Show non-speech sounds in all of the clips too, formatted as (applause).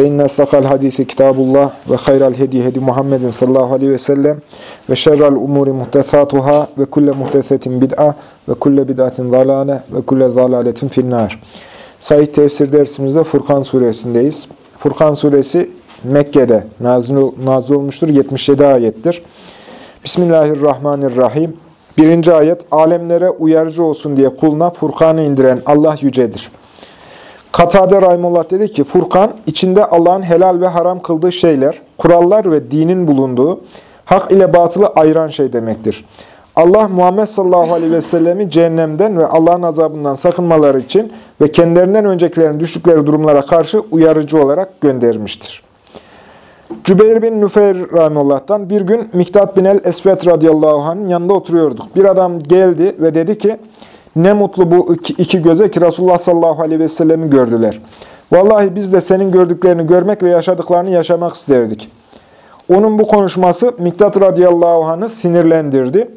inne istakal hadisi kitabullah ve hayral hedi hedi Muhammedin sallallahu aleyhi ve sellem muhtesatuhâ ve kulle muhtesetin bid'a ve kulle bid'atin zalâle ve kulle zalâletin finnâr. Sahih tefsir dersimizde Furkan suresindeyiz. Furkan suresi Mekke'de nazil, nazil olmuştur. 77 ayettir. Bismillahirrahmanirrahim. Birinci ayet, alemlere uyarıcı olsun diye kuluna Furkan'ı indiren Allah yücedir. Katade Rahimullah dedi ki, Furkan, içinde Allah'ın helal ve haram kıldığı şeyler, kurallar ve dinin bulunduğu, hak ile batılı ayıran şey demektir. Allah Muhammed sallallahu aleyhi ve sellemi cehennemden ve Allah'ın azabından sakınmaları için ve kendilerinden öncekilerin düştükleri durumlara karşı uyarıcı olarak göndermiştir. Cübeyr bin Nüfeyr Rahimullah'tan bir gün Miktat bin el-Esvet radıyallahu anh'ın yanında oturuyorduk. Bir adam geldi ve dedi ki, ne mutlu bu iki, göze ki Resulullah sallallahu aleyhi ve sellemi gördüler. Vallahi biz de senin gördüklerini görmek ve yaşadıklarını yaşamak isterdik. Onun bu konuşması Miktat radıyallahu anh'ı sinirlendirdi.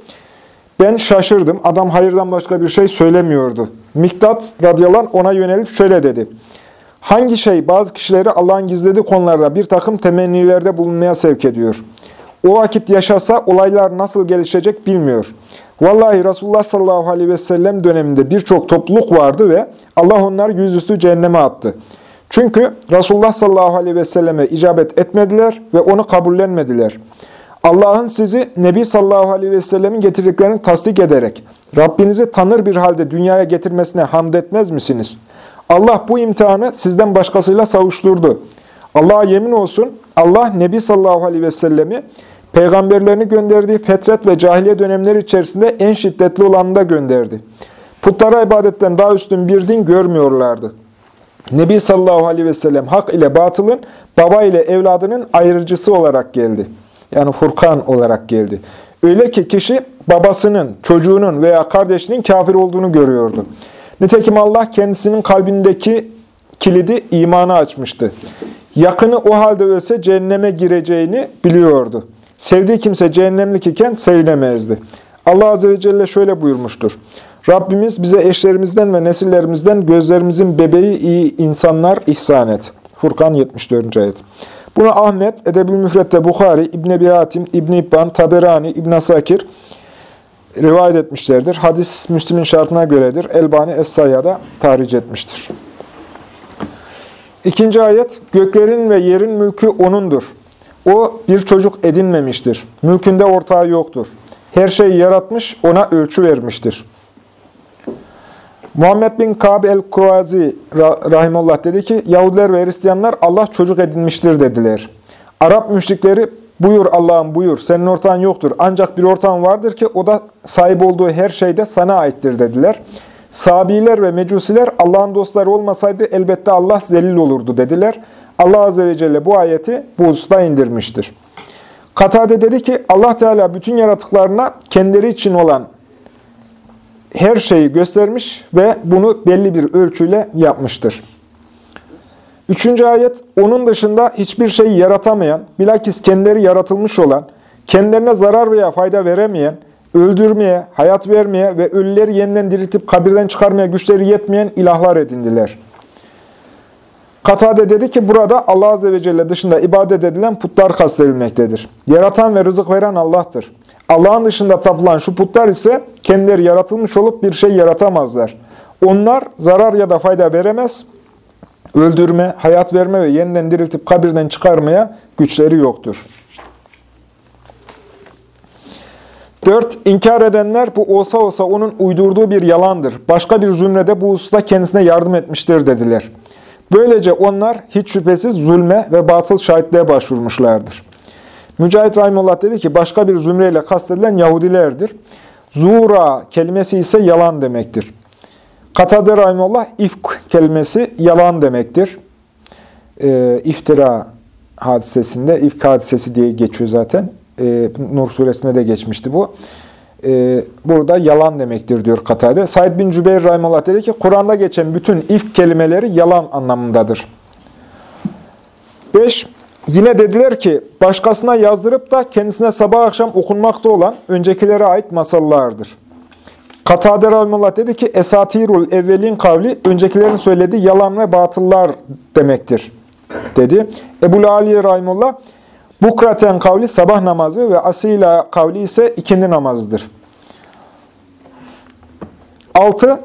Ben şaşırdım. Adam hayırdan başka bir şey söylemiyordu. Miktat radıyallahu anh ona yönelip şöyle dedi. Hangi şey bazı kişileri Allah'ın gizlediği konularda bir takım temennilerde bulunmaya sevk ediyor? O vakit yaşasa olaylar nasıl gelişecek bilmiyor. Vallahi Resulullah sallallahu aleyhi ve sellem döneminde birçok topluluk vardı ve Allah onları yüzüstü cehenneme attı. Çünkü Resulullah sallallahu aleyhi ve selleme icabet etmediler ve onu kabullenmediler. Allah'ın sizi Nebi sallallahu aleyhi ve sellemin getirdiklerini tasdik ederek Rabbinizi tanır bir halde dünyaya getirmesine hamd etmez misiniz? Allah bu imtihanı sizden başkasıyla savuşturdu. Allah'a yemin olsun Allah Nebi sallallahu aleyhi ve sellemi peygamberlerini gönderdiği fetret ve cahiliye dönemleri içerisinde en şiddetli olanını da gönderdi. Putlara ibadetten daha üstün bir din görmüyorlardı. Nebi sallallahu aleyhi ve sellem hak ile batılın, baba ile evladının ayrıcısı olarak geldi. Yani Furkan olarak geldi. Öyle ki kişi babasının, çocuğunun veya kardeşinin kafir olduğunu görüyordu. Nitekim Allah kendisinin kalbindeki kilidi imana açmıştı. Yakını o halde ölse cehenneme gireceğini biliyordu. Sevdiği kimse cehennemlik iken sevilemezdi. Allah Azze ve Celle şöyle buyurmuştur. Rabbimiz bize eşlerimizden ve nesillerimizden gözlerimizin bebeği iyi insanlar ihsan et. Furkan 74. ayet. Bunu Ahmet, Edeb-ül Müfret'te Bukhari, İbn Ebi Hatim, İbn İbban, Taberani, İbn Asakir rivayet etmişlerdir. Hadis Müslim'in şartına göredir. Elbani Es-Sayya'da tahric etmiştir. İkinci ayet, göklerin ve yerin mülkü O'nundur. O bir çocuk edinmemiştir. Mülkünde ortağı yoktur. Her şeyi yaratmış, ona ölçü vermiştir. Muhammed bin Kab el-Kurazi rahimullah dedi ki, Yahudiler ve Hristiyanlar Allah çocuk edinmiştir dediler. Arap müşrikleri, buyur Allah'ım buyur, senin ortağın yoktur. Ancak bir ortağın vardır ki o da sahip olduğu her şeyde sana aittir dediler. Sabiler ve mecusiler Allah'ın dostları olmasaydı elbette Allah zelil olurdu dediler. Allah Azze ve Celle bu ayeti bu hususta indirmiştir. Katade dedi ki Allah Teala bütün yaratıklarına kendileri için olan her şeyi göstermiş ve bunu belli bir ölçüyle yapmıştır. Üçüncü ayet, onun dışında hiçbir şeyi yaratamayan, bilakis kendileri yaratılmış olan, kendilerine zarar veya fayda veremeyen, öldürmeye, hayat vermeye ve ölüleri yeniden diriltip kabirden çıkarmaya güçleri yetmeyen ilahlar edindiler. Katade dedi ki burada Allah Azze ve Celle dışında ibadet edilen putlar kastedilmektedir. Yaratan ve rızık veren Allah'tır. Allah'ın dışında tapılan şu putlar ise kendileri yaratılmış olup bir şey yaratamazlar. Onlar zarar ya da fayda veremez, öldürme, hayat verme ve yeniden diriltip kabirden çıkarmaya güçleri yoktur. 4. İnkar edenler bu olsa olsa onun uydurduğu bir yalandır. Başka bir zümrede bu hususta kendisine yardım etmiştir dediler. Böylece onlar hiç şüphesiz zulme ve batıl şahitliğe başvurmuşlardır. Mücahit Rahimullah dedi ki başka bir zümreyle kastedilen Yahudilerdir. Zura kelimesi ise yalan demektir. Katade Rahimullah ifk kelimesi yalan demektir. E, iftira hadisesinde ifk hadisesi diye geçiyor zaten. E, Nur suresinde de geçmişti bu. E, burada yalan demektir diyor Katade. Said bin Cübeyr Rahimullah dedi ki, Kur'an'da geçen bütün ifk kelimeleri yalan anlamındadır. 5. Yine dediler ki, başkasına yazdırıp da kendisine sabah akşam okunmakta olan öncekilere ait masallardır. Katade Rahimullah dedi ki, Esatirul evvelin kavli, öncekilerin söylediği yalan ve batıllar demektir, dedi. Ebu Ali Rahimullah, Bukraten kavli sabah namazı ve asila kavli ise ikindi namazıdır. 6.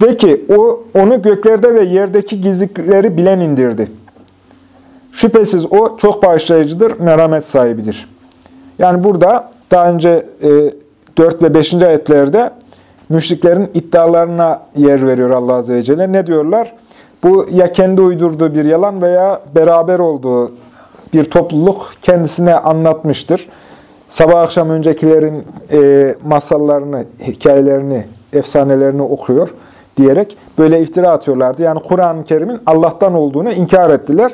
De ki, o onu göklerde ve yerdeki gizlikleri bilen indirdi. Şüphesiz o çok bağışlayıcıdır, merhamet sahibidir. Yani burada daha önce e, 4 ve 5. ayetlerde müşriklerin iddialarına yer veriyor Allah Azze ve Celle. Ne diyorlar? Bu ya kendi uydurduğu bir yalan veya beraber olduğu bir topluluk kendisine anlatmıştır. Sabah akşam öncekilerin e, masallarını, hikayelerini, efsanelerini okuyor diyerek böyle iftira atıyorlardı. Yani Kur'an-ı Kerim'in Allah'tan olduğunu inkar ettiler.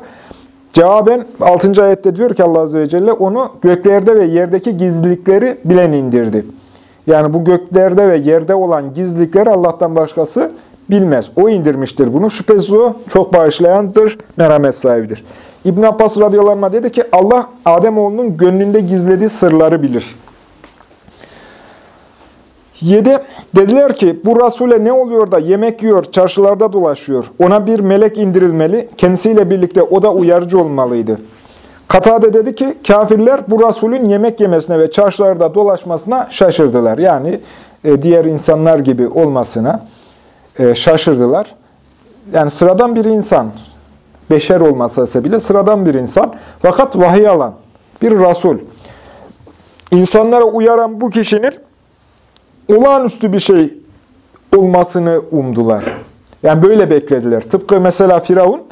Cevaben 6. ayette diyor ki Allah Azze ve Celle onu göklerde ve yerdeki gizlilikleri bilen indirdi. Yani bu göklerde ve yerde olan gizlilikleri Allah'tan başkası bilmez. O indirmiştir bunu. Şüphesiz o çok bağışlayandır, merhamet sahibidir. İbn Abbas radıyallahu dedi ki Allah Ademoğlunun gönlünde gizlediği sırları bilir. 7. Dediler ki bu Resul'e ne oluyor da yemek yiyor, çarşılarda dolaşıyor. Ona bir melek indirilmeli, kendisiyle birlikte o da uyarıcı olmalıydı. Katade dedi ki kafirler bu Resul'ün yemek yemesine ve çarşılarda dolaşmasına şaşırdılar. Yani e, diğer insanlar gibi olmasına e, şaşırdılar. Yani sıradan bir insan, beşer olmasa bile sıradan bir insan. Fakat vahiy alan bir Resul. İnsanlara uyaran bu kişinin olağanüstü bir şey olmasını umdular. Yani böyle beklediler. Tıpkı mesela Firavun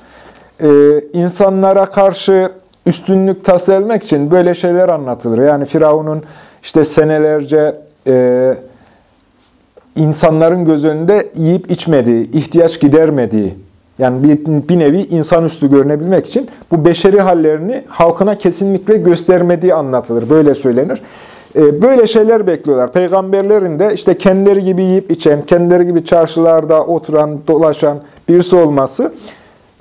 e, insanlara karşı üstünlük tasarlamak için böyle şeyler anlatılır. Yani Firavun'un işte senelerce e, insanların göz önünde yiyip içmediği, ihtiyaç gidermediği, yani bir, bir nevi insanüstü görünebilmek için bu beşeri hallerini halkına kesinlikle göstermediği anlatılır. Böyle söylenir. E, böyle şeyler bekliyorlar. Peygamberlerin de işte kendileri gibi yiyip içen, kendileri gibi çarşılarda oturan, dolaşan birisi olması.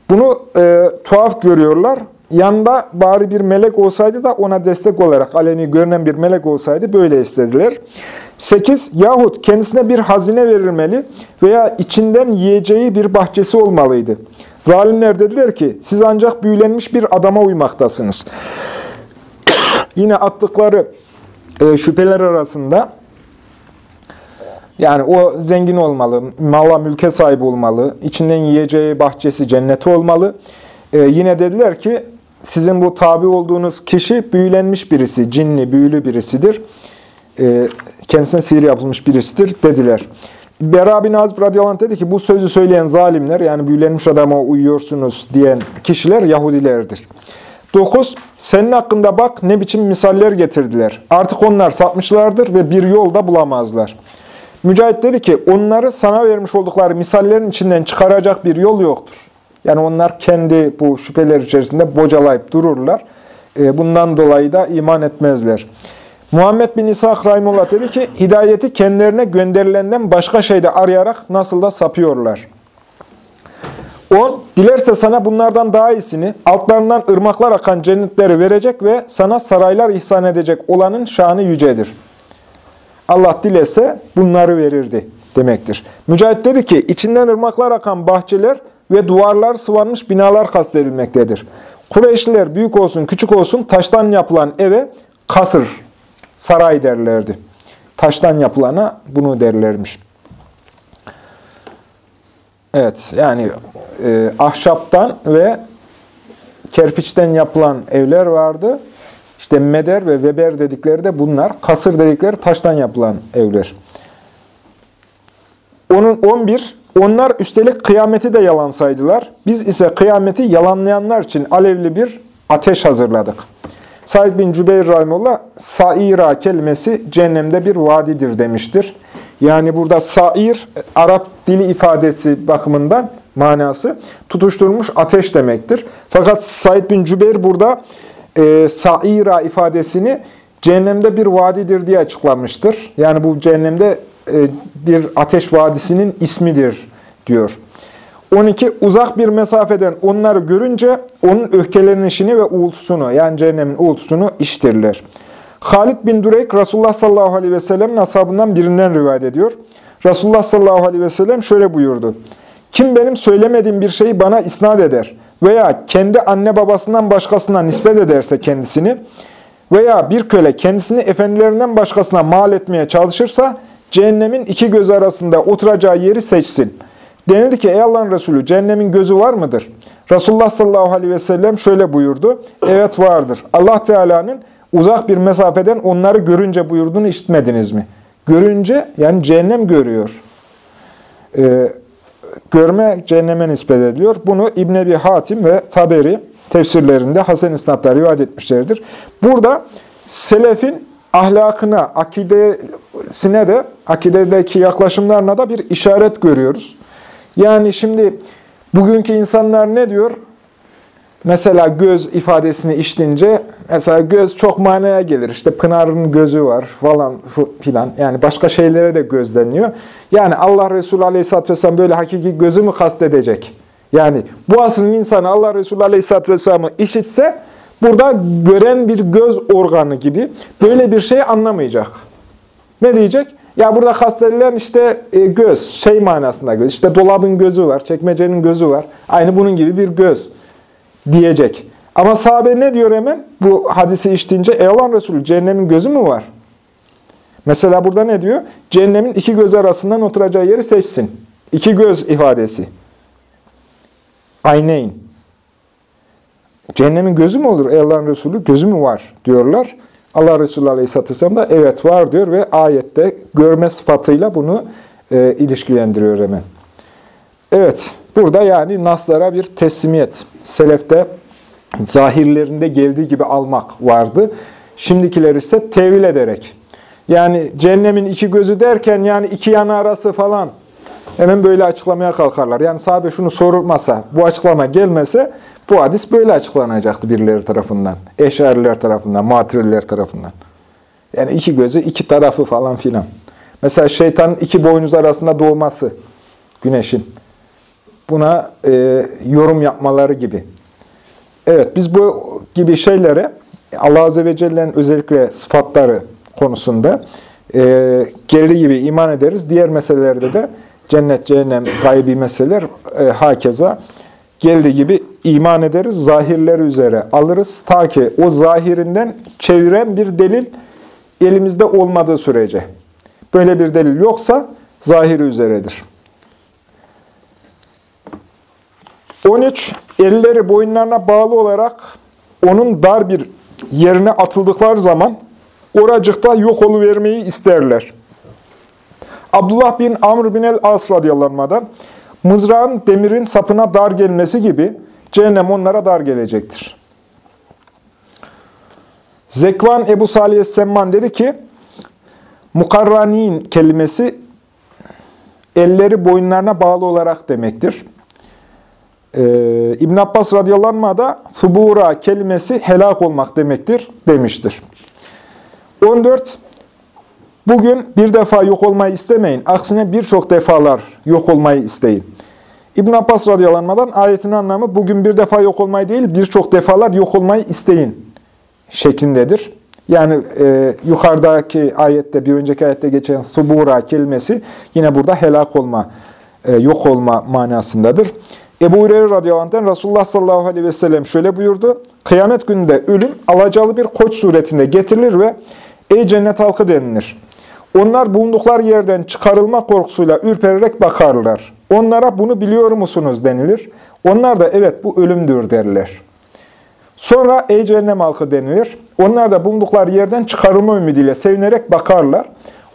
Bunu e, tuhaf görüyorlar. Yanında bari bir melek olsaydı da ona destek olarak aleni görünen bir melek olsaydı böyle istediler. 8. Yahut kendisine bir hazine verilmeli veya içinden yiyeceği bir bahçesi olmalıydı. Zalimler dediler ki siz ancak büyülenmiş bir adama uymaktasınız. (coughs) Yine attıkları e, şüpheler arasında yani o zengin olmalı, mala mülke sahip olmalı, içinden yiyeceği bahçesi cenneti olmalı. E, yine dediler ki sizin bu tabi olduğunuz kişi büyülenmiş birisi, cinli, büyülü birisidir. E, kendisine sihir yapılmış birisidir dediler. Bera bin Azib radıyallahu dedi ki bu sözü söyleyen zalimler yani büyülenmiş adama uyuyorsunuz diyen kişiler Yahudilerdir. 9. Senin hakkında bak ne biçim misaller getirdiler. Artık onlar sapmışlardır ve bir yolda bulamazlar. Mücahit dedi ki onları sana vermiş oldukları misallerin içinden çıkaracak bir yol yoktur. Yani onlar kendi bu şüpheler içerisinde bocalayıp dururlar. E, bundan dolayı da iman etmezler. Muhammed bin İsa Rahimullah dedi ki, hidayeti kendilerine gönderilenden başka şeyde arayarak nasıl da sapıyorlar. 10. Dilerse sana bunlardan daha iyisini, altlarından ırmaklar akan cennetleri verecek ve sana saraylar ihsan edecek olanın şanı yücedir. Allah dilese bunları verirdi demektir. Mücahit dedi ki, içinden ırmaklar akan bahçeler ve duvarlar sıvanmış binalar kastedilmektedir. Kureyşliler büyük olsun küçük olsun taştan yapılan eve kasır, saray derlerdi. Taştan yapılana bunu derlermiş. Evet, yani e, ahşaptan ve kerpiçten yapılan evler vardı. İşte meder ve veber dedikleri de bunlar. Kasır dedikleri taştan yapılan evler. Onun 11 onlar üstelik kıyameti de yalan saydılar. Biz ise kıyameti yalanlayanlar için alevli bir ateş hazırladık. Said bin Cübeyr Rahimullah, Saira kelimesi cehennemde bir vadidir demiştir. Yani burada sair, Arap dili ifadesi bakımından manası tutuşturmuş ateş demektir. Fakat Said bin Cübeyr burada e, saira ifadesini cehennemde bir vadidir diye açıklanmıştır. Yani bu cehennemde bir ateş vadisinin ismidir diyor. 12. Uzak bir mesafeden onları görünce onun öfkelenişini ve uğultusunu yani cehennemin uğultusunu işitirler. Halid bin Dureyk Resulullah sallallahu aleyhi ve sellem'in ashabından birinden rivayet ediyor. Resulullah sallallahu aleyhi ve sellem şöyle buyurdu. Kim benim söylemediğim bir şeyi bana isnat eder veya kendi anne babasından başkasına nispet ederse kendisini veya bir köle kendisini efendilerinden başkasına mal etmeye çalışırsa cehennemin iki göz arasında oturacağı yeri seçsin. Denildi ki ey Allah'ın Resulü cehennemin gözü var mıdır? Resulullah sallallahu aleyhi ve sellem şöyle buyurdu. Evet vardır. Allah Teala'nın uzak bir mesafeden onları görünce buyurduğunu işitmediniz mi? Görünce yani cehennem görüyor. Ee, görme cehenneme nispet ediliyor. Bunu İbn Ebi Hatim ve Taberi tefsirlerinde Hasan İsnat'ta rivayet etmişlerdir. Burada selefin ahlakına, akidesine de, akidedeki yaklaşımlarına da bir işaret görüyoruz. Yani şimdi bugünkü insanlar ne diyor? Mesela göz ifadesini iştince, mesela göz çok manaya gelir. İşte Pınar'ın gözü var falan filan. Yani başka şeylere de göz deniyor. Yani Allah Resulü Aleyhisselatü Vesselam böyle hakiki gözü mü kastedecek? Yani bu asrın insanı Allah Resulü Aleyhisselatü Vesselam'ı işitse, burada gören bir göz organı gibi böyle bir şey anlamayacak. Ne diyecek? Ya burada kastedilen işte e, göz, şey manasında göz. İşte dolabın gözü var, çekmecenin gözü var. Aynı bunun gibi bir göz diyecek. Ama sahabe ne diyor hemen? Bu hadisi içtiğince, ey Allah'ın Resulü cehennemin gözü mü var? Mesela burada ne diyor? Cehennemin iki göz arasından oturacağı yeri seçsin. İki göz ifadesi. Ayneyn. Cehennemin gözü mü olur ey Allah'ın Resulü? Gözü mü var diyorlar. Allah Resulü Aleyhisselatü Vesselam da evet var diyor ve ayette görme sıfatıyla bunu e, ilişkilendiriyor hemen. Evet, burada yani naslara bir teslimiyet. Selefte zahirlerinde geldiği gibi almak vardı. Şimdikiler ise tevil ederek. Yani cehennemin iki gözü derken yani iki yana arası falan hemen böyle açıklamaya kalkarlar. Yani sahabe şunu sorulmasa, bu açıklama gelmese bu hadis böyle açıklanacaktı birileri tarafından. Eşariler tarafından, maturiler tarafından. Yani iki gözü, iki tarafı falan filan. Mesela şeytanın iki boynuz arasında doğması, güneşin. Buna e, yorum yapmaları gibi. Evet, biz bu gibi şeylere Allah Azze ve Celle'nin özellikle sıfatları konusunda e, geldiği gibi iman ederiz. Diğer meselelerde de cennet, cehennem, gaybi meseleler e, hakeza geldiği gibi iman ederiz, zahirler üzere alırız. Ta ki o zahirinden çeviren bir delil elimizde olmadığı sürece. Böyle bir delil yoksa zahiri üzeredir. 13. Elleri boyunlarına bağlı olarak onun dar bir yerine atıldıkları zaman oracıkta yok vermeyi isterler. Abdullah bin Amr bin el-As radıyallahu mızrağın demirin sapına dar gelmesi gibi cehennem onlara dar gelecektir. Zekvan Ebu Salih Semman dedi ki, mukarranin kelimesi elleri boyunlarına bağlı olarak demektir. Ee, İbn Abbas radıyallahu da subura kelimesi helak olmak demektir demiştir. 14. Bugün bir defa yok olmayı istemeyin. Aksine birçok defalar yok olmayı isteyin. İbn Abbas radıyallahu ayetin anlamı bugün bir defa yok olmayı değil birçok defalar yok olmayı isteyin şeklindedir. Yani e, yukarıdaki ayette, bir önceki ayette geçen subura kelimesi yine burada helak olma, e, yok olma manasındadır. Ebu Hureyre radıyallahu anh Resulullah sallallahu aleyhi ve sellem şöyle buyurdu. Kıyamet gününde ölüm alacalı bir koç suretinde getirilir ve ey cennet halkı denilir. Onlar bulundukları yerden çıkarılma korkusuyla ürpererek bakarlar. Onlara bunu biliyor musunuz denilir. Onlar da evet bu ölümdür derler. Sonra ey cehennem halkı denilir. Onlar da bulundukları yerden çıkarılma ümidiyle sevinerek bakarlar.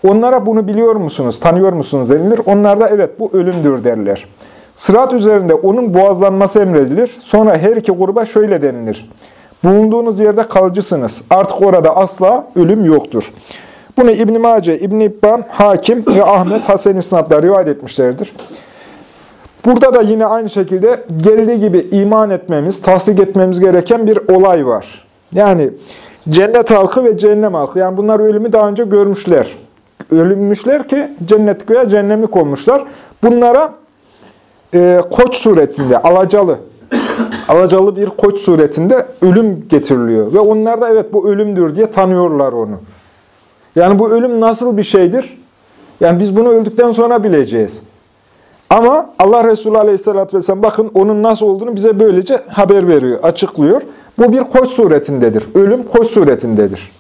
Onlara bunu biliyor musunuz, tanıyor musunuz denilir. Onlar da evet bu ölümdür derler. Sırat üzerinde onun boğazlanması emredilir. Sonra her iki gruba şöyle denilir. Bulunduğunuz yerde kalıcısınız. Artık orada asla ölüm yoktur. Bunu İbn-i Mace, İbn-i İbban, Hakim ve Ahmet Hasen İsnat'la rivayet etmişlerdir. Burada da yine aynı şekilde geldiği gibi iman etmemiz, tasdik etmemiz gereken bir olay var. Yani cennet halkı ve cehennem halkı. Yani bunlar ölümü daha önce görmüşler. Ölünmüşler ki cennetlik veya cehennemlik olmuşlar. Bunlara e, koç suretinde, alacalı, alacalı bir koç suretinde ölüm getiriliyor. Ve onlar da evet bu ölümdür diye tanıyorlar onu. Yani bu ölüm nasıl bir şeydir? Yani biz bunu öldükten sonra bileceğiz. Ama Allah Resulü Aleyhisselatü Vesselam bakın onun nasıl olduğunu bize böylece haber veriyor, açıklıyor. Bu bir koç suretindedir. Ölüm koç suretindedir.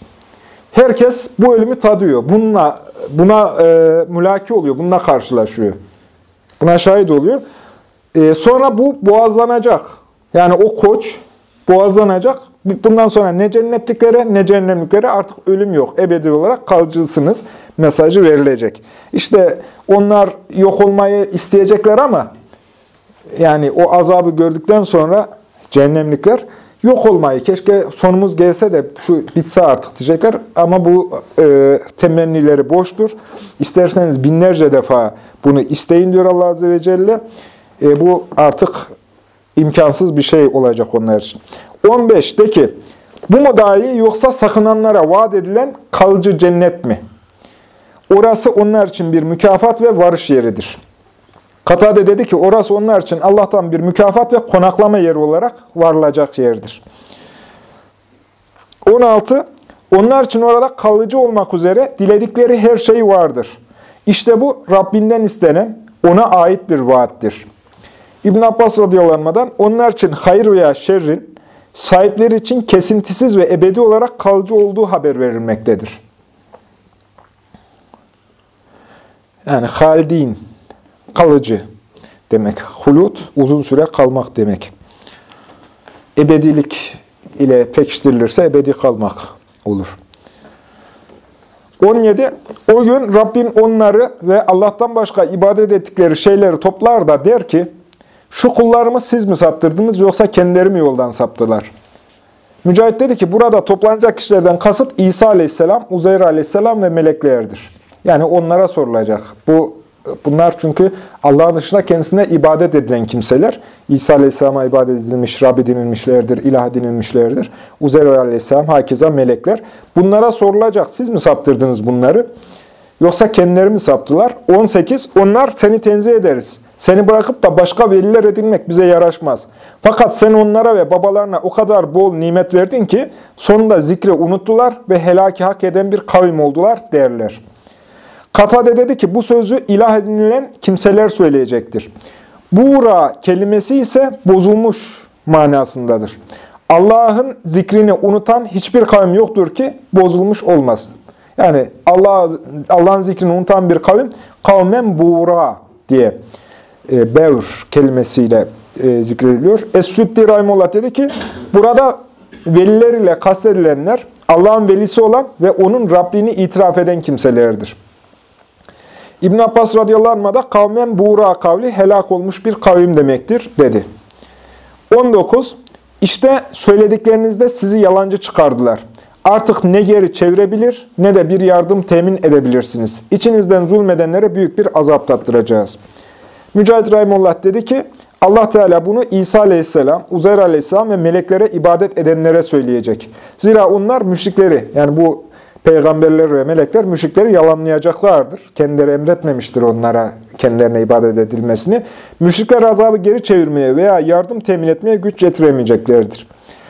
Herkes bu ölümü tadıyor. Bununla, buna e, mülaki oluyor, bununla karşılaşıyor. Buna şahit oluyor. E, sonra bu boğazlanacak. Yani o koç boğazlanacak. Bundan sonra ne cennetliklere ne cehennemliklere artık ölüm yok. Ebedi olarak kalıcısınız mesajı verilecek. İşte onlar yok olmayı isteyecekler ama yani o azabı gördükten sonra cehennemlikler yok olmayı, keşke sonumuz gelse de şu bitse artık diyecekler. Ama bu e, temennileri boştur. İsterseniz binlerce defa bunu isteyin diyor Allah Azze ve Celle. E, bu artık imkansız bir şey olacak onlar için. 15 de ki, bu mu daha iyi yoksa sakınanlara vaat edilen kalıcı cennet mi? Orası onlar için bir mükafat ve varış yeridir. Katade dedi ki orası onlar için Allah'tan bir mükafat ve konaklama yeri olarak varılacak yerdir. 16. Onlar için orada kalıcı olmak üzere diledikleri her şey vardır. İşte bu Rabbinden istenen, ona ait bir vaattir. İbn Abbas radıyallahu onlar için hayır veya şerrin sahipleri için kesintisiz ve ebedi olarak kalıcı olduğu haber verilmektedir. Yani haldin, kalıcı demek. Hulut, uzun süre kalmak demek. Ebedilik ile pekiştirilirse ebedi kalmak olur. 17. O gün Rabbin onları ve Allah'tan başka ibadet ettikleri şeyleri toplar da der ki, şu kullarımı siz mi saptırdınız yoksa kendileri mi yoldan saptılar? Mücahit dedi ki burada toplanacak kişilerden kasıt İsa aleyhisselam, Uzeyr aleyhisselam ve meleklerdir. Yani onlara sorulacak. Bu Bunlar çünkü Allah'ın dışında kendisine ibadet edilen kimseler. İsa Aleyhisselam'a ibadet edilmiş, Rabbi dinilmişlerdir, ilah dinilmişlerdir. Uzeyr Aleyhisselam, hakeza melekler. Bunlara sorulacak. Siz mi saptırdınız bunları? Yoksa kendileri mi saptılar? 18. Onlar seni tenzih ederiz. Seni bırakıp da başka veliler edinmek bize yaraşmaz. Fakat sen onlara ve babalarına o kadar bol nimet verdin ki sonunda zikri unuttular ve helaki hak eden bir kavim oldular derler. Katade dedi ki bu sözü ilah edinilen kimseler söyleyecektir. Buğra kelimesi ise bozulmuş manasındadır. Allah'ın zikrini unutan hiçbir kavim yoktur ki bozulmuş olmasın. Yani Allah Allah'ın zikrini unutan bir kavim kavmen buğra diye e, bevr kelimesiyle e, zikrediliyor. Es-Süddi Rahimullah dedi ki burada veliler ile kastedilenler Allah'ın velisi olan ve onun Rabbini itiraf eden kimselerdir. İbn Abbas radıyallahu anh da kavmen buğra kavli helak olmuş bir kavim demektir dedi. 19. İşte söylediklerinizde sizi yalancı çıkardılar. Artık ne geri çevirebilir ne de bir yardım temin edebilirsiniz. İçinizden zulmedenlere büyük bir azap tattıracağız. Mücahit Rahimullah dedi ki, Allah Teala bunu İsa aleyhisselam, Uzayr aleyhisselam ve meleklere ibadet edenlere söyleyecek. Zira onlar müşrikleri, yani bu peygamberler ve melekler müşrikleri yalanlayacaklardır. Kendileri emretmemiştir onlara kendilerine ibadet edilmesini. Müşrikler azabı geri çevirmeye veya yardım temin etmeye güç getiremeyeceklerdir.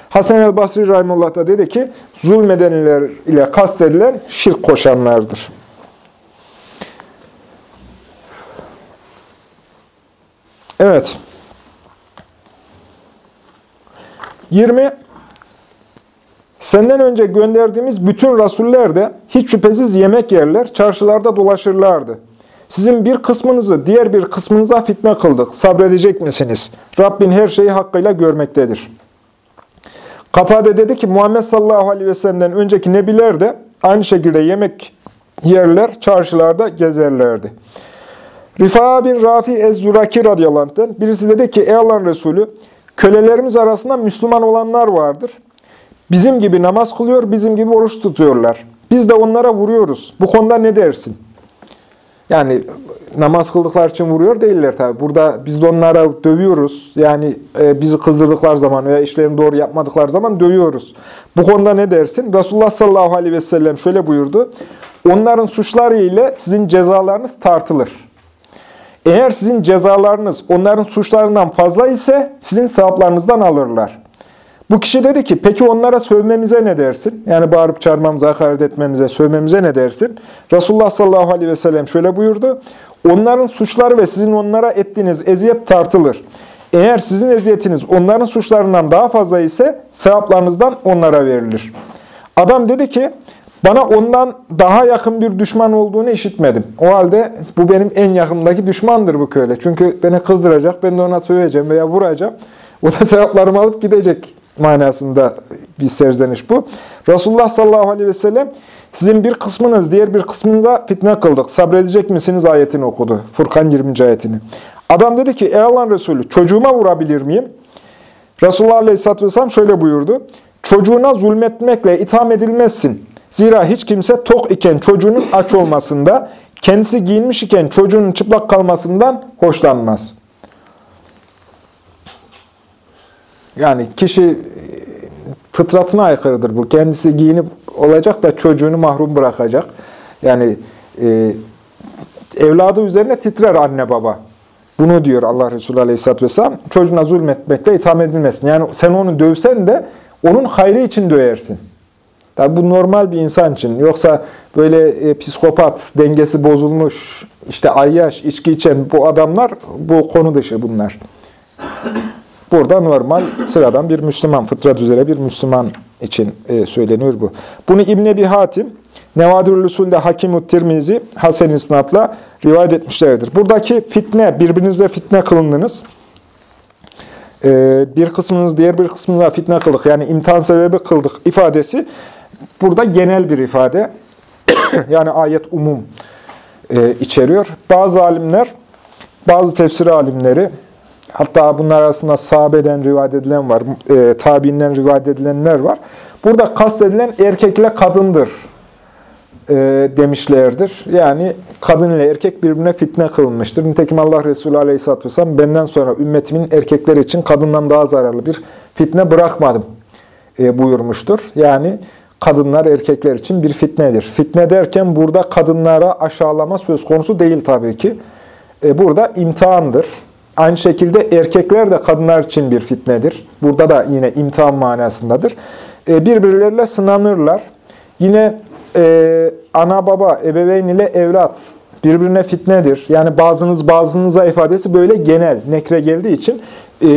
Hasan el-Basri Rahimullah da dedi ki, zulmedenler ile kastedilen şirk koşanlardır. Evet. 20. Senden önce gönderdiğimiz bütün rasuller de hiç şüphesiz yemek yerler, çarşılarda dolaşırlardı. Sizin bir kısmınızı diğer bir kısmınıza fitne kıldık. Sabredecek misiniz? Rabbin her şeyi hakkıyla görmektedir. Katade dedi ki Muhammed sallallahu aleyhi ve sellem'den önceki nebiler de aynı şekilde yemek yerler, çarşılarda gezerlerdi. Rifa bin Rafi Ez-Zuraki radıyallahu anh'ten birisi dedi ki ey Allah'ın Resulü kölelerimiz arasında Müslüman olanlar vardır. Bizim gibi namaz kılıyor, bizim gibi oruç tutuyorlar. Biz de onlara vuruyoruz. Bu konuda ne dersin? Yani namaz kıldıklar için vuruyor değiller tabi. Burada biz de onlara dövüyoruz. Yani e, bizi kızdırdıkları zaman veya işlerini doğru yapmadıkları zaman dövüyoruz. Bu konuda ne dersin? Resulullah sallallahu aleyhi ve sellem şöyle buyurdu. Onların suçları ile sizin cezalarınız tartılır. Eğer sizin cezalarınız onların suçlarından fazla ise sizin sevaplarınızdan alırlar. Bu kişi dedi ki, peki onlara sövmemize ne dersin? Yani bağırıp çağırmamıza, hakaret etmemize, sövmemize ne dersin? Resulullah sallallahu aleyhi ve sellem şöyle buyurdu. Onların suçları ve sizin onlara ettiğiniz eziyet tartılır. Eğer sizin eziyetiniz onların suçlarından daha fazla ise sevaplarınızdan onlara verilir. Adam dedi ki, bana ondan daha yakın bir düşman olduğunu işitmedim. O halde bu benim en yakımdaki düşmandır bu köle. Çünkü beni kızdıracak, ben de ona söyleyeceğim veya vuracağım. O da (laughs) sevaplarımı alıp gidecek manasında bir serzeniş bu. Resulullah sallallahu aleyhi ve sellem sizin bir kısmınız diğer bir kısmınıza fitne kıldık. Sabredecek misiniz ayetini okudu. Furkan 20. ayetini. Adam dedi ki ey Allah'ın Resulü çocuğuma vurabilir miyim? Resulullah aleyhisselatü vesselam şöyle buyurdu. Çocuğuna zulmetmekle itham edilmezsin. Zira hiç kimse tok iken çocuğunun aç olmasında, kendisi giyinmiş iken çocuğunun çıplak kalmasından hoşlanmaz. Yani kişi e, fıtratına aykırıdır bu. Kendisi giyinip olacak da çocuğunu mahrum bırakacak. Yani e, evladı üzerine titrer anne baba. Bunu diyor Allah Resulü Aleyhisselatü Vesselam. Çocuğuna zulmetmekle itham edilmesin. Yani sen onu dövsen de onun hayrı için döversin. Tabi bu normal bir insan için. Yoksa böyle e, psikopat, dengesi bozulmuş, işte ayyaş, içki içen bu adamlar bu konu dışı bunlar. Burada normal, sıradan bir Müslüman, fıtrat üzere bir Müslüman için e, söyleniyor bu. Bunu İbn Ebi Hatim, Nevadirül Usul'de Hakim-ü Tirmizi, Hasen İsnat'la rivayet etmişlerdir. Buradaki fitne, birbirinizle fitne kılındınız. Ee, bir kısmınız diğer bir kısmınıza fitne kıldık. Yani imtihan sebebi kıldık ifadesi burada genel bir ifade. (coughs) yani ayet umum e, içeriyor. Bazı alimler, bazı tefsir alimleri, hatta bunlar arasında sahabeden rivayet edilen var, e, tabiinden rivayet edilenler var. Burada kastedilen erkek ile kadındır e, demişlerdir. Yani kadın ile erkek birbirine fitne kılınmıştır. Nitekim Allah Resulü Aleyhisselatü Vesselam benden sonra ümmetimin erkekler için kadından daha zararlı bir fitne bırakmadım e, buyurmuştur. Yani kadınlar erkekler için bir fitnedir. Fitne derken burada kadınlara aşağılama söz konusu değil tabii ki. E, burada imtihandır. Aynı şekilde erkekler de kadınlar için bir fitnedir. Burada da yine imtihan manasındadır. E, birbirleriyle sınanırlar. Yine e, ana baba, ebeveyn ile evlat birbirine fitnedir. Yani bazınız bazınıza ifadesi böyle genel, nekre geldiği için e,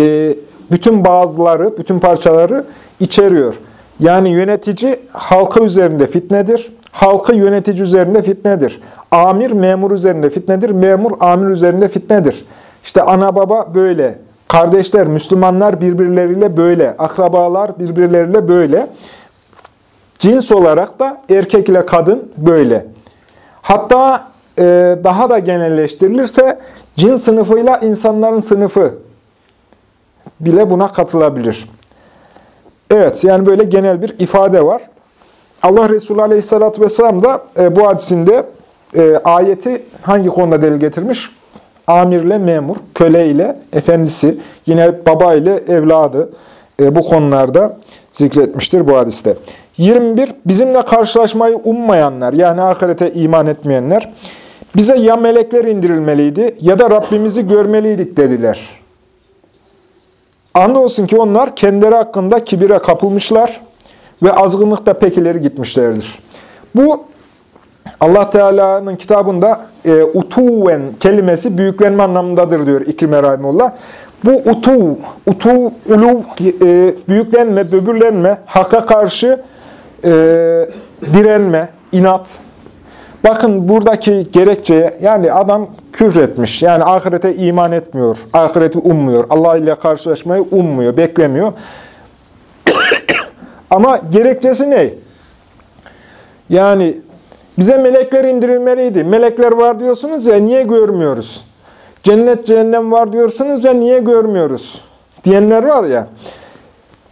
bütün bazıları, bütün parçaları içeriyor. Yani yönetici halkı üzerinde fitnedir. Halkı yönetici üzerinde fitnedir. Amir memur üzerinde fitnedir. Memur amir üzerinde fitnedir. İşte ana baba böyle. Kardeşler, Müslümanlar birbirleriyle böyle. Akrabalar birbirleriyle böyle. Cins olarak da erkek ile kadın böyle. Hatta e, daha da genelleştirilirse cin sınıfıyla insanların sınıfı bile buna katılabilir. Evet, yani böyle genel bir ifade var. Allah Resulü Aleyhisselatü Vesselam da e, bu hadisinde e, ayeti hangi konuda delil getirmiş? Amirle memur, köle ile efendisi, yine baba ile evladı e, bu konularda zikretmiştir bu hadiste. 21. Bizimle karşılaşmayı ummayanlar, yani ahirete iman etmeyenler, bize ya melekler indirilmeliydi ya da Rabbimizi görmeliydik dediler. Andolsun ki onlar kendileri hakkında kibire kapılmışlar ve azgınlıkta pek ileri gitmişlerdir. Bu Allah Teala'nın kitabında e, utuven kelimesi büyüklenme anlamındadır diyor İkrime Rahimullah. Bu utu, utu, ulu, e, büyüklenme, böbürlenme, hakka karşı e, direnme, inat. Bakın buradaki gerekçeye, yani adam küfretmiş, yani ahirete iman etmiyor, ahireti ummuyor, Allah ile karşılaşmayı ummuyor, beklemiyor. (coughs) Ama gerekçesi ne? Yani bize melekler indirilmeliydi. Melekler var diyorsunuz ya, niye görmüyoruz? Cennet, cehennem var diyorsunuz ya, niye görmüyoruz? Diyenler var ya.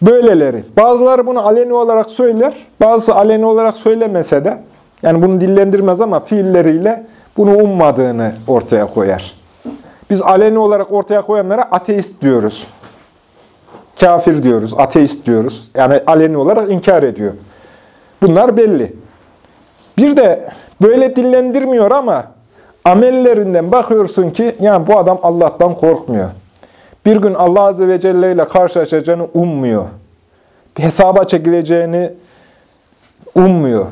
Böyleleri. Bazıları bunu aleni olarak söyler, bazısı aleni olarak söylemese de, yani bunu dillendirmez ama fiilleriyle bunu ummadığını ortaya koyar. Biz aleni olarak ortaya koyanlara ateist diyoruz. Kafir diyoruz, ateist diyoruz. Yani aleni olarak inkar ediyor. Bunlar belli. Bir de böyle dillendirmiyor ama amellerinden bakıyorsun ki yani bu adam Allah'tan korkmuyor. Bir gün Allah Azze ve Celle ile karşılaşacağını ummuyor. Bir hesaba çekileceğini ummuyor.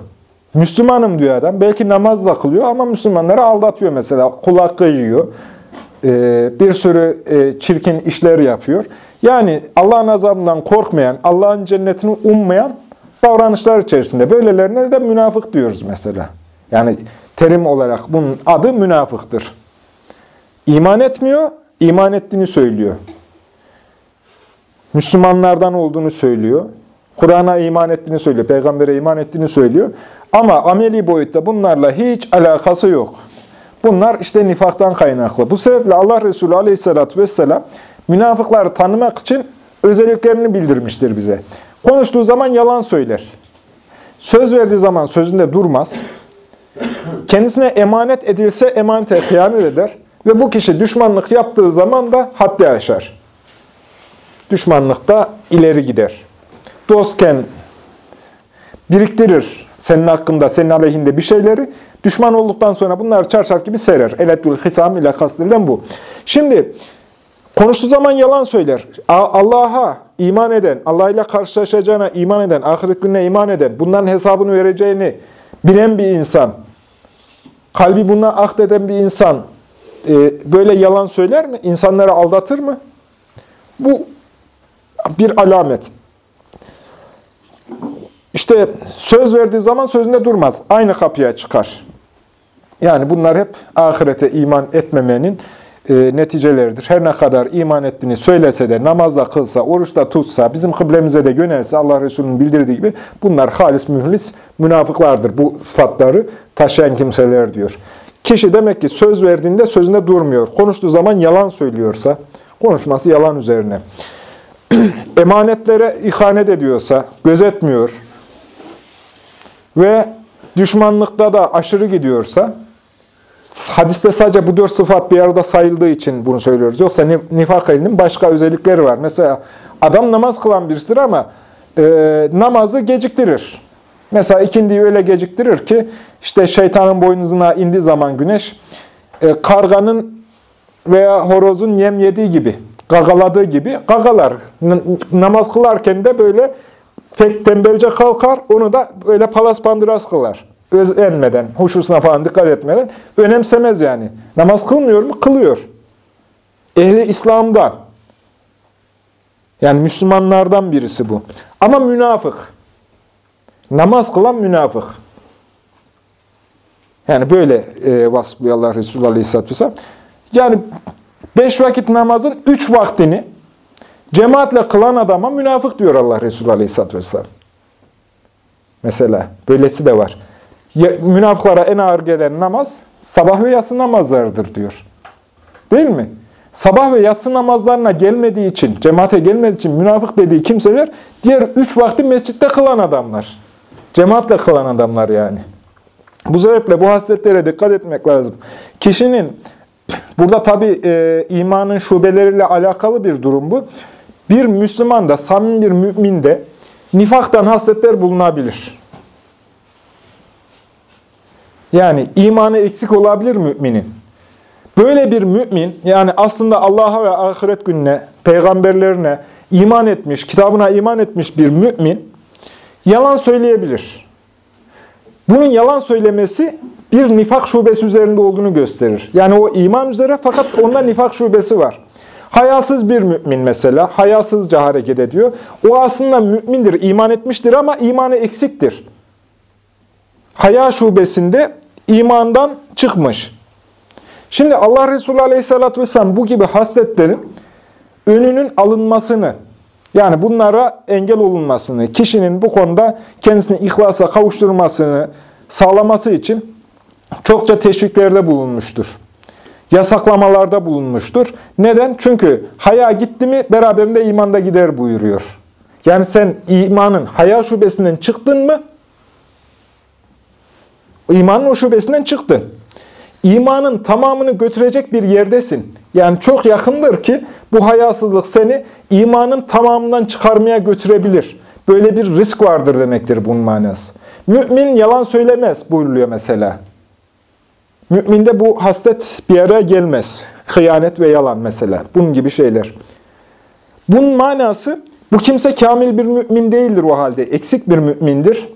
Müslümanım diyor adam. Belki namaz da kılıyor ama Müslümanları aldatıyor mesela. Kul hakkı yiyor. Ee, bir sürü e, çirkin işler yapıyor. Yani Allah'ın azabından korkmayan, Allah'ın cennetini ummayan davranışlar içerisinde. Böylelerine de münafık diyoruz mesela. Yani terim olarak bunun adı münafıktır. İman etmiyor, iman ettiğini söylüyor. Müslümanlardan olduğunu söylüyor. Kur'an'a iman ettiğini söylüyor, peygambere iman ettiğini söylüyor. Ama ameli boyutta bunlarla hiç alakası yok. Bunlar işte nifaktan kaynaklı. Bu sebeple Allah Resulü aleyhissalatü vesselam münafıkları tanımak için özelliklerini bildirmiştir bize. Konuştuğu zaman yalan söyler. Söz verdiği zaman sözünde durmaz. Kendisine emanet edilse emanete hıyanet eder. Ve bu kişi düşmanlık yaptığı zaman da haddi aşar. Düşmanlıkta ileri gider. Dostken biriktirir senin hakkında, senin aleyhinde bir şeyleri. Düşman olduktan sonra bunlar çarşaf gibi serer. Eleddül hisam ile kastedilen bu. Şimdi konuştuğu zaman yalan söyler. Allah'a iman eden, Allah ile karşılaşacağına iman eden, ahiret gününe iman eden, bunların hesabını vereceğini bilen bir insan, kalbi buna ahdeden bir insan e, böyle yalan söyler mi? İnsanları aldatır mı? Bu bir alamet. İşte söz verdiği zaman sözünde durmaz. Aynı kapıya çıkar. Yani bunlar hep ahirete iman etmemenin e, neticeleridir. Her ne kadar iman ettiğini söylese de, namazda kılsa, oruçta tutsa, bizim kıblemize de yönelse Allah Resulü'nün bildirdiği gibi bunlar halis mühlis münafıklardır. Bu sıfatları taşıyan kimseler diyor. Kişi demek ki söz verdiğinde sözünde durmuyor. Konuştuğu zaman yalan söylüyorsa, konuşması yalan üzerine. (clears throat) Emanetlere ihanet ediyorsa, gözetmiyor ve düşmanlıkta da aşırı gidiyorsa, hadiste sadece bu dört sıfat bir arada sayıldığı için bunu söylüyoruz. Yoksa nifak elinin başka özellikleri var. Mesela adam namaz kılan birisidir ama e, namazı geciktirir. Mesela ikindiyi öyle geciktirir ki, işte şeytanın boynuzuna indiği zaman güneş, e, karganın veya horozun yem yediği gibi, gagaladığı gibi gagalar. Namaz kılarken de böyle pek tembelce kalkar, onu da böyle palas pandıras kılar. Özenmeden, huşusuna falan dikkat etmeden önemsemez yani. Namaz kılmıyor mu? Kılıyor. Ehli İslam'dan. Yani Müslümanlardan birisi bu. Ama münafık. Namaz kılan münafık. Yani böyle e, vasfı Allah Aleyhisselatü Vesselam. Yani beş vakit namazın üç vaktini cemaatle kılan adama münafık diyor Allah Resulü Aleyhisselatü Vesselam. Mesela böylesi de var. Münafıklara en ağır gelen namaz sabah ve yatsı namazlarıdır diyor. Değil mi? Sabah ve yatsı namazlarına gelmediği için, cemaate gelmediği için münafık dediği kimseler diğer üç vakti mescitte kılan adamlar. Cemaatle kılan adamlar yani. Bu sebeple bu hasletlere dikkat etmek lazım. Kişinin, burada tabi e, imanın şubeleriyle alakalı bir durum bu. Bir Müslüman da, samimi bir mümin de nifaktan hasletler bulunabilir. Yani imanı eksik olabilir müminin. Böyle bir mümin, yani aslında Allah'a ve ahiret gününe, peygamberlerine iman etmiş, kitabına iman etmiş bir mümin, yalan söyleyebilir. Bunun yalan söylemesi bir nifak şubesi üzerinde olduğunu gösterir. Yani o iman üzere fakat onda nifak şubesi var. Hayasız bir mümin mesela, hayasızca hareket ediyor. O aslında mümindir, iman etmiştir ama imanı eksiktir. Haya şubesinde imandan çıkmış. Şimdi Allah Resulü Aleyhisselatü Vesselam bu gibi hasletlerin önünün alınmasını, yani bunlara engel olunmasını, kişinin bu konuda kendisini ihlasla kavuşturmasını sağlaması için çokça teşviklerde bulunmuştur. Yasaklamalarda bulunmuştur. Neden? Çünkü haya gitti mi beraberinde imanda gider buyuruyor. Yani sen imanın haya şubesinden çıktın mı? İmanın o şubesinden çıktın. imanın tamamını götürecek bir yerdesin. Yani çok yakındır ki bu hayasızlık seni imanın tamamından çıkarmaya götürebilir. Böyle bir risk vardır demektir bunun manası. Mümin yalan söylemez buyuruluyor mesela. Müminde bu haslet bir araya gelmez. Hıyanet ve yalan mesela. Bunun gibi şeyler. Bunun manası bu kimse kamil bir mümin değildir o halde. Eksik bir mümindir.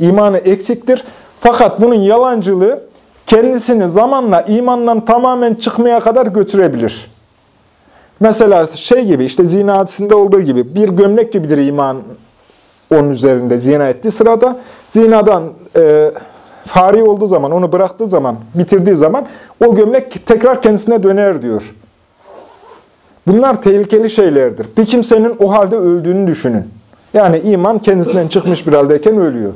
İmanı eksiktir. Fakat bunun yalancılığı kendisini zamanla imandan tamamen çıkmaya kadar götürebilir. Mesela şey gibi işte zina hadisinde olduğu gibi bir gömlek gibidir iman onun üzerinde zina ettiği sırada zinadan e, fari olduğu zaman, onu bıraktığı zaman, bitirdiği zaman o gömlek tekrar kendisine döner diyor. Bunlar tehlikeli şeylerdir. Bir kimsenin o halde öldüğünü düşünün. Yani iman kendisinden çıkmış bir haldeyken ölüyor.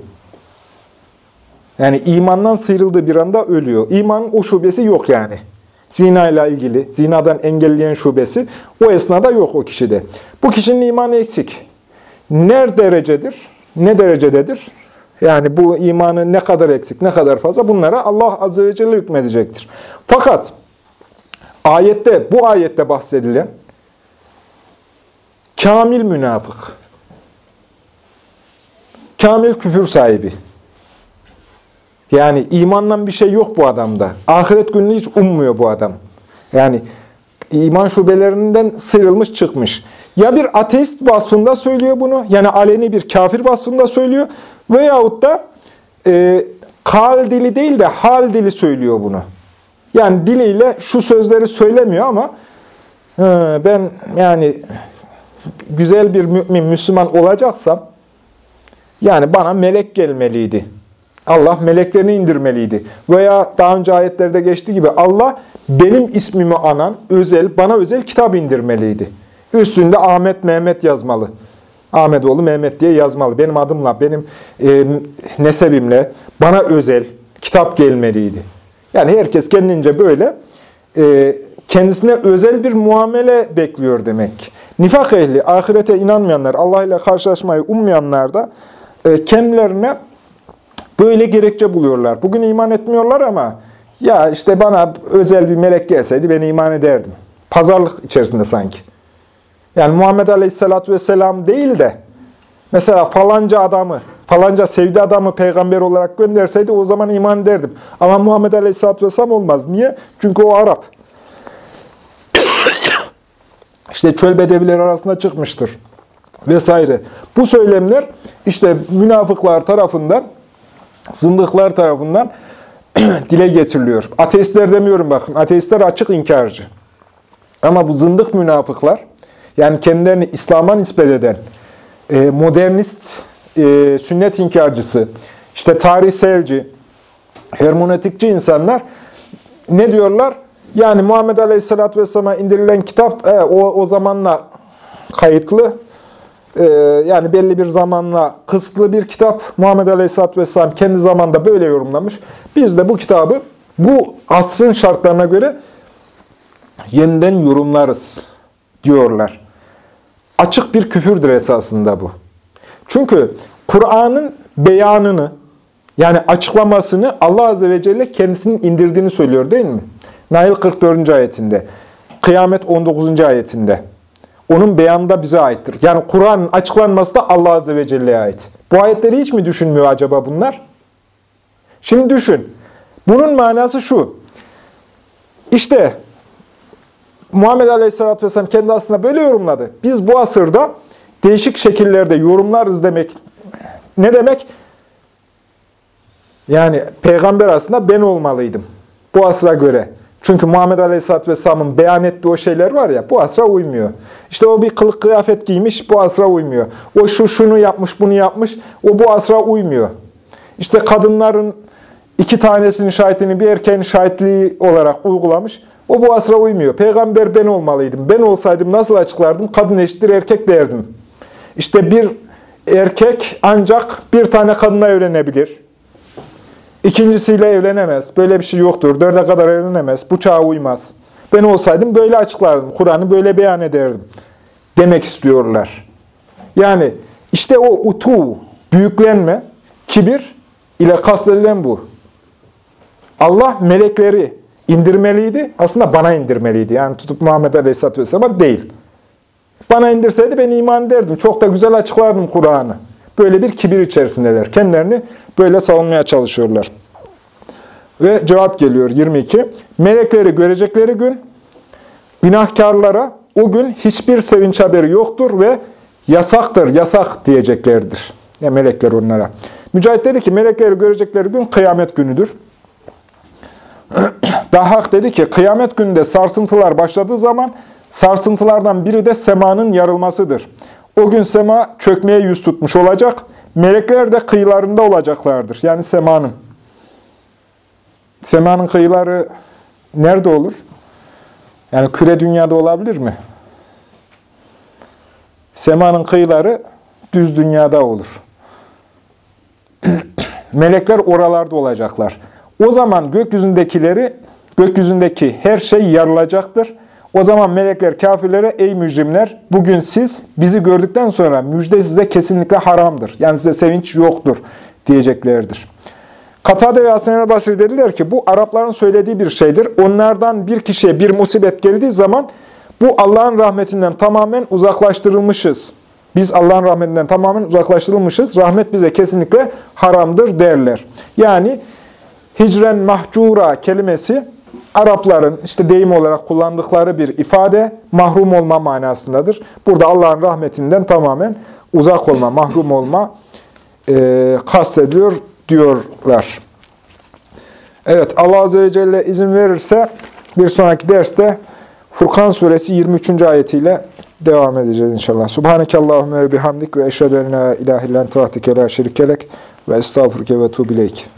Yani imandan sıyrıldığı bir anda ölüyor. İmanın o şubesi yok yani. Zina ile ilgili, zinadan engelleyen şubesi o esnada yok o kişide. Bu kişinin imanı eksik. Ne derecedir? Ne derecededir? Yani bu imanı ne kadar eksik, ne kadar fazla bunlara Allah Azze ve Celle hükmedecektir. Fakat ayette, bu ayette bahsedilen kamil münafık, kamil küfür sahibi, yani imandan bir şey yok bu adamda. Ahiret gününü hiç ummuyor bu adam. Yani iman şubelerinden sıyrılmış çıkmış. Ya bir ateist vasfında söylüyor bunu, yani aleni bir kafir vasfında söylüyor veyahut da e, kal dili değil de hal dili söylüyor bunu. Yani diliyle şu sözleri söylemiyor ama ben yani güzel bir mümin, Müslüman olacaksam yani bana melek gelmeliydi. Allah meleklerini indirmeliydi. Veya daha önce ayetlerde geçtiği gibi Allah benim ismimi anan özel, bana özel kitap indirmeliydi. Üstünde Ahmet Mehmet yazmalı. Ahmetoğlu Mehmet diye yazmalı. Benim adımla, benim e, nesebimle bana özel kitap gelmeliydi. Yani herkes kendince böyle e, kendisine özel bir muamele bekliyor demek. Nifak ehli, ahirete inanmayanlar, Allah ile karşılaşmayı ummayanlar da e, kendilerine böyle gerekçe buluyorlar. Bugün iman etmiyorlar ama ya işte bana özel bir melek gelseydi ben iman ederdim. Pazarlık içerisinde sanki. Yani Muhammed Aleyhisselatü Vesselam değil de mesela falanca adamı, falanca sevdi adamı peygamber olarak gönderseydi o zaman iman ederdim. Ama Muhammed Aleyhisselatü Vesselam olmaz. Niye? Çünkü o Arap. (coughs) işte çöl bedevileri arasında çıkmıştır. Vesaire. Bu söylemler işte münafıklar tarafından, zındıklar tarafından (coughs) dile getiriliyor. Ateistler demiyorum bakın. Ateistler açık inkarcı. Ama bu zındık münafıklar, yani kendilerini İslam'a nispet eden, e, modernist, e, sünnet inkarcısı, işte tarihselci, hermonetikçi insanlar ne diyorlar? Yani Muhammed Aleyhisselatü Vesselam'a indirilen kitap e, o, o zamanla kayıtlı, e, yani belli bir zamanla kısıtlı bir kitap. Muhammed Aleyhisselatü Vesselam kendi zamanda böyle yorumlamış. Biz de bu kitabı bu asrın şartlarına göre yeniden yorumlarız diyorlar. Açık bir küfürdür esasında bu. Çünkü Kur'an'ın beyanını yani açıklamasını Allah Azze ve Celle kendisinin indirdiğini söylüyor değil mi? Nail 44. ayetinde, Kıyamet 19. ayetinde. Onun beyanı da bize aittir. Yani Kur'an'ın açıklanması da Allah Azze ve Celle'ye ait. Bu ayetleri hiç mi düşünmüyor acaba bunlar? Şimdi düşün. Bunun manası şu. İşte Muhammed Aleyhisselatü Vesselam kendi aslında böyle yorumladı. Biz bu asırda değişik şekillerde yorumlarız demek. Ne demek? Yani peygamber aslında ben olmalıydım. Bu asra göre. Çünkü Muhammed Aleyhisselatü Vesselam'ın beyan ettiği o şeyler var ya, bu asra uymuyor. İşte o bir kılık kıyafet giymiş, bu asra uymuyor. O şu şunu yapmış, bunu yapmış, o bu asra uymuyor. İşte kadınların iki tanesinin şahitliğini bir erkeğin şahitliği olarak uygulamış. O bu asra uymuyor. Peygamber ben olmalıydım. Ben olsaydım nasıl açıklardım? Kadın eşittir erkek derdim. İşte bir erkek ancak bir tane kadına evlenebilir. İkincisiyle evlenemez. Böyle bir şey yoktur. Dörde kadar evlenemez. Bu çağa uymaz. Ben olsaydım böyle açıklardım. Kur'an'ı böyle beyan ederdim. Demek istiyorlar. Yani işte o utu, büyüklenme, kibir ile kastedilen bu. Allah melekleri, indirmeliydi. Aslında bana indirmeliydi. Yani tutup Muhammed Aleyhisselatü Vesselam'a değil. Bana indirseydi ben iman ederdim. Çok da güzel açıklardım Kur'an'ı. Böyle bir kibir içerisindeler. Kendilerini böyle savunmaya çalışıyorlar. Ve cevap geliyor 22. Melekleri görecekleri gün günahkarlara o gün hiçbir sevinç haberi yoktur ve yasaktır, yasak diyeceklerdir. Ya melekler onlara. Mücahit dedi ki melekleri görecekleri gün kıyamet günüdür. Dahak dedi ki kıyamet gününde sarsıntılar başladığı zaman sarsıntılardan biri de semanın yarılmasıdır. O gün sema çökmeye yüz tutmuş olacak. Melekler de kıyılarında olacaklardır. Yani semanın. Semanın kıyıları nerede olur? Yani küre dünyada olabilir mi? Semanın kıyıları düz dünyada olur. (clears throat) Melekler oralarda olacaklar. O zaman gökyüzündekileri, gökyüzündeki her şey yarılacaktır. O zaman melekler kafirlere, ey mücrimler, bugün siz bizi gördükten sonra müjde size kesinlikle haramdır. Yani size sevinç yoktur diyeceklerdir. Katade ve Hasan Basri dediler ki bu Arapların söylediği bir şeydir. Onlardan bir kişiye bir musibet geldiği zaman bu Allah'ın rahmetinden tamamen uzaklaştırılmışız. Biz Allah'ın rahmetinden tamamen uzaklaştırılmışız. Rahmet bize kesinlikle haramdır derler. Yani hicren mahcura kelimesi Arapların işte deyim olarak kullandıkları bir ifade mahrum olma manasındadır. Burada Allah'ın rahmetinden tamamen uzak olma, mahrum olma e, kastediliyor diyorlar. Evet Allah Azze ve Celle izin verirse bir sonraki derste Furkan suresi 23. ayetiyle devam edeceğiz inşallah. Subhaneke ve bihamdik ve eşhedü en la ilahe illen ve estağfurke ve tuğbileyk.